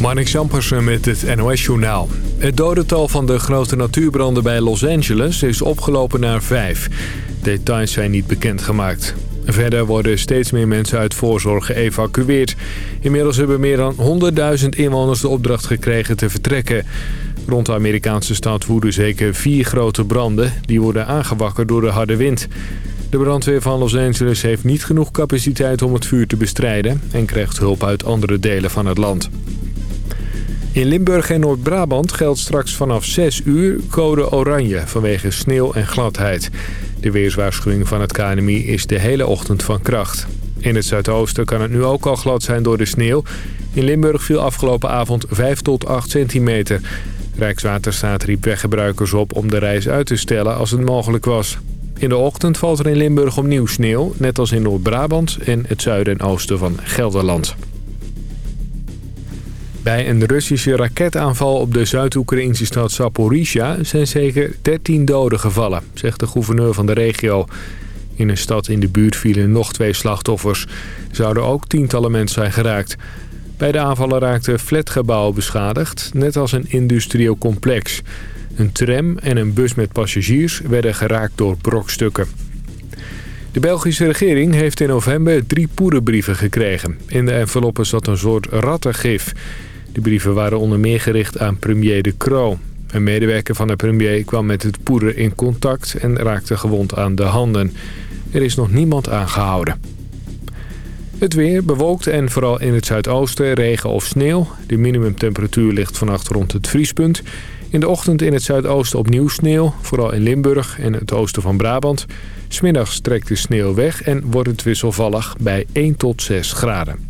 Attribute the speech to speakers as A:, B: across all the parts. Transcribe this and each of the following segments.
A: Marnik Jampersen met het NOS-journaal. Het dodental van de grote natuurbranden bij Los Angeles is opgelopen naar vijf. Details zijn niet bekendgemaakt. Verder worden steeds meer mensen uit voorzorg geëvacueerd. Inmiddels hebben meer dan 100.000 inwoners de opdracht gekregen te vertrekken. Rond de Amerikaanse stad woeden zeker vier grote branden. Die worden aangewakkerd door de harde wind. De brandweer van Los Angeles heeft niet genoeg capaciteit om het vuur te bestrijden... en krijgt hulp uit andere delen van het land. In Limburg en Noord-Brabant geldt straks vanaf 6 uur code oranje vanwege sneeuw en gladheid. De weerswaarschuwing van het KNMI is de hele ochtend van kracht. In het zuidoosten kan het nu ook al glad zijn door de sneeuw. In Limburg viel afgelopen avond 5 tot 8 centimeter. Rijkswaterstaat riep weggebruikers op om de reis uit te stellen als het mogelijk was. In de ochtend valt er in Limburg opnieuw sneeuw, net als in Noord-Brabant en het zuiden en oosten van Gelderland. Bij een Russische raketaanval op de Zuid-Oekraïnse stad Zaporizhia zijn zeker 13 doden gevallen, zegt de gouverneur van de regio. In een stad in de buurt vielen nog twee slachtoffers. Er zouden ook tientallen mensen zijn geraakt. Bij de aanvallen raakten flatgebouwen beschadigd, net als een industrieel complex. Een tram en een bus met passagiers werden geraakt door brokstukken. De Belgische regering heeft in november drie poederbrieven gekregen. In de enveloppen zat een soort rattengif. De brieven waren onder meer gericht aan premier De Croo. Een medewerker van de premier kwam met het poeder in contact en raakte gewond aan de handen. Er is nog niemand aangehouden. Het weer bewolkt en vooral in het zuidoosten regen of sneeuw. De minimumtemperatuur ligt vannacht rond het vriespunt. In de ochtend in het zuidoosten opnieuw sneeuw, vooral in Limburg en het oosten van Brabant. Smiddags trekt de sneeuw weg en wordt het wisselvallig bij 1 tot 6 graden.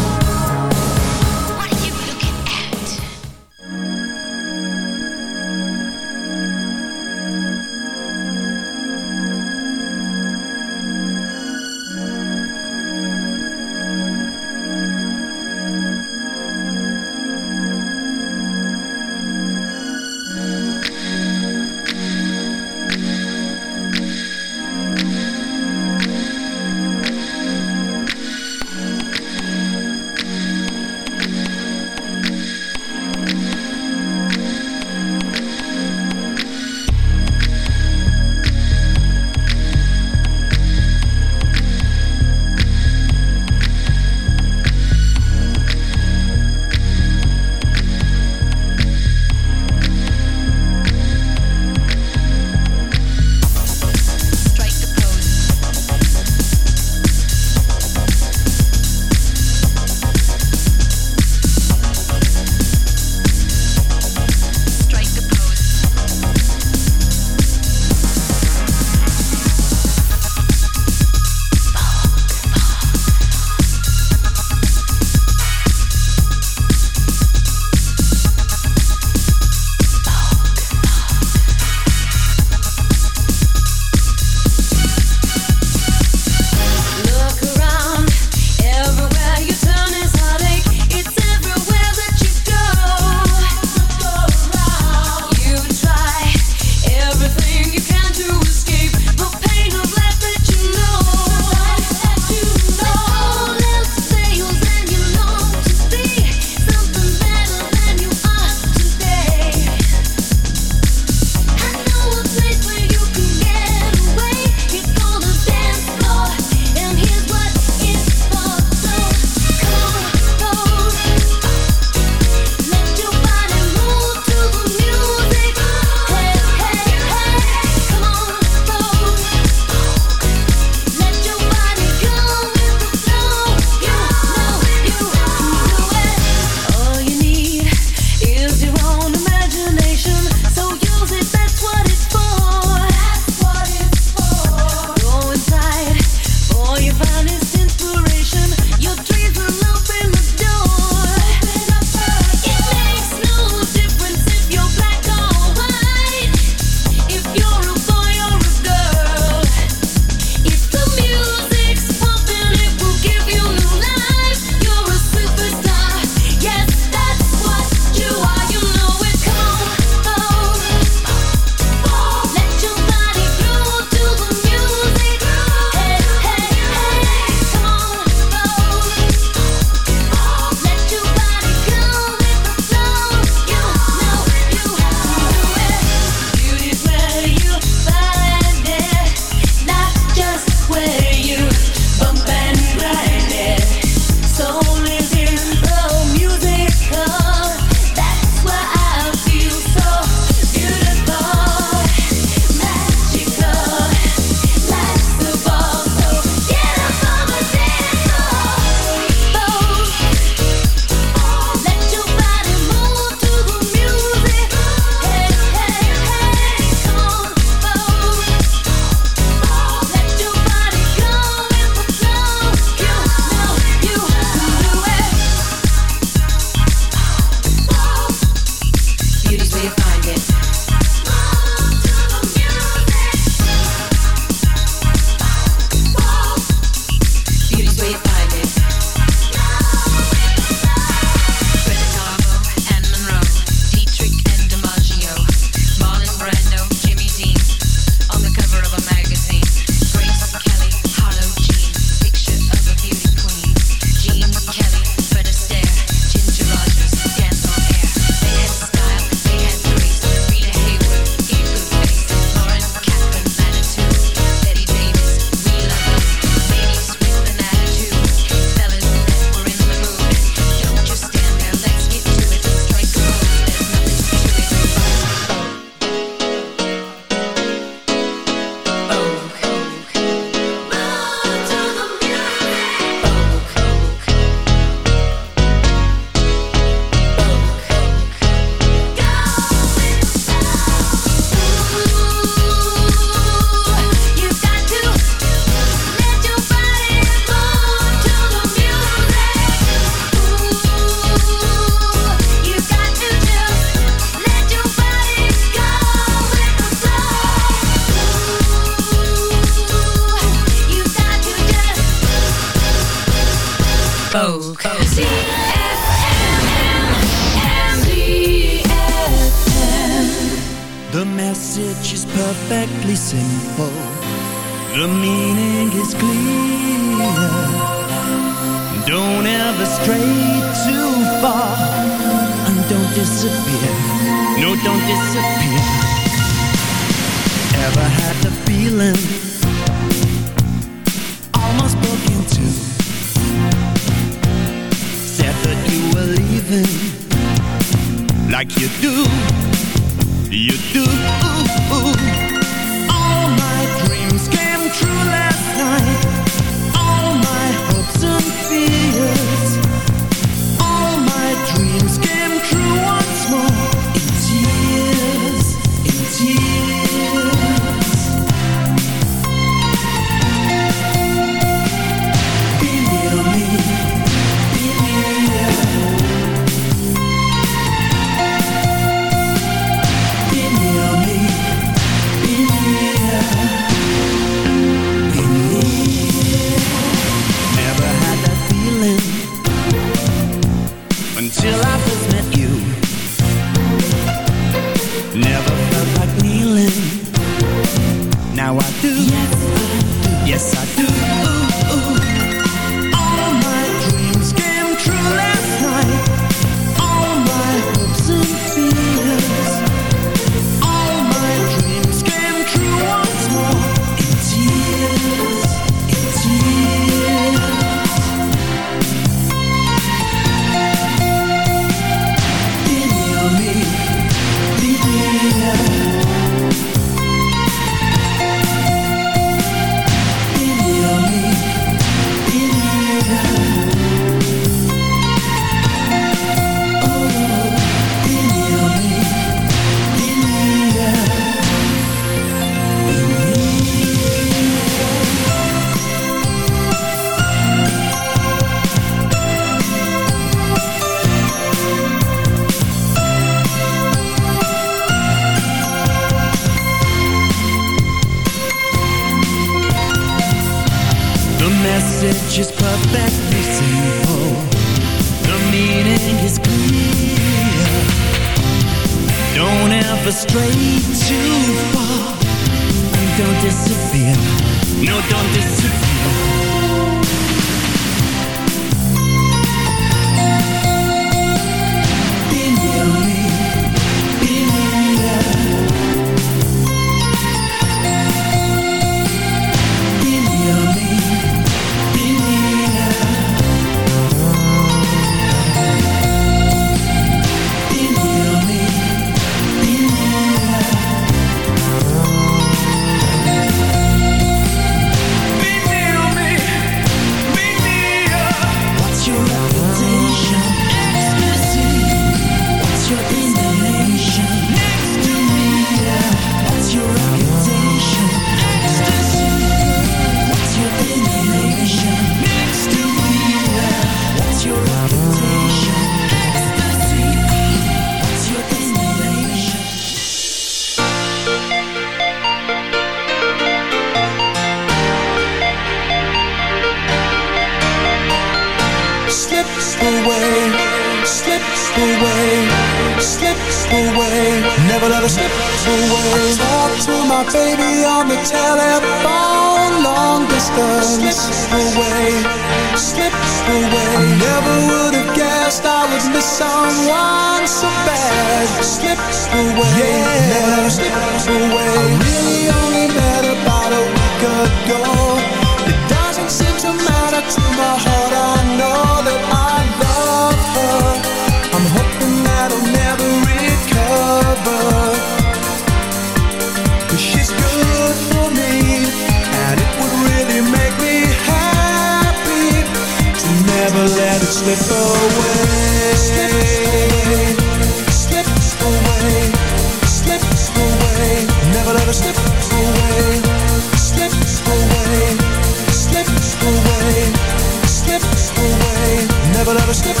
B: Never
C: let her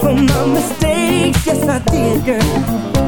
B: for my mistakes, yes I did, girl.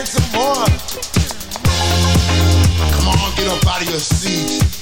B: and
D: some more.
E: Come on, get
D: up out of your seat.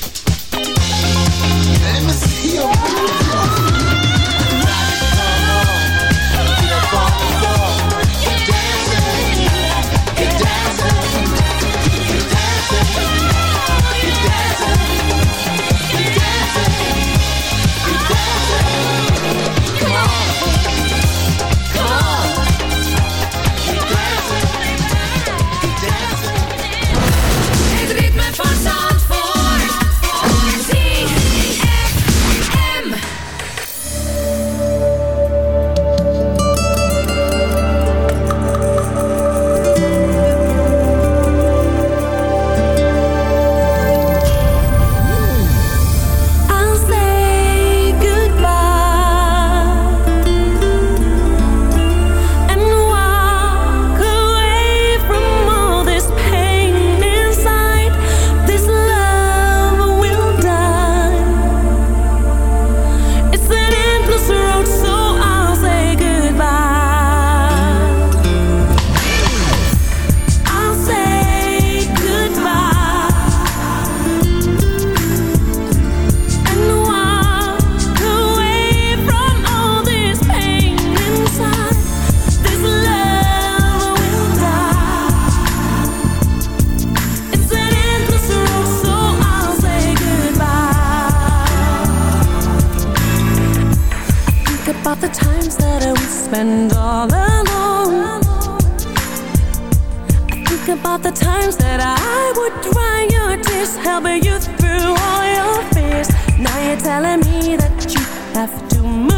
F: Have to move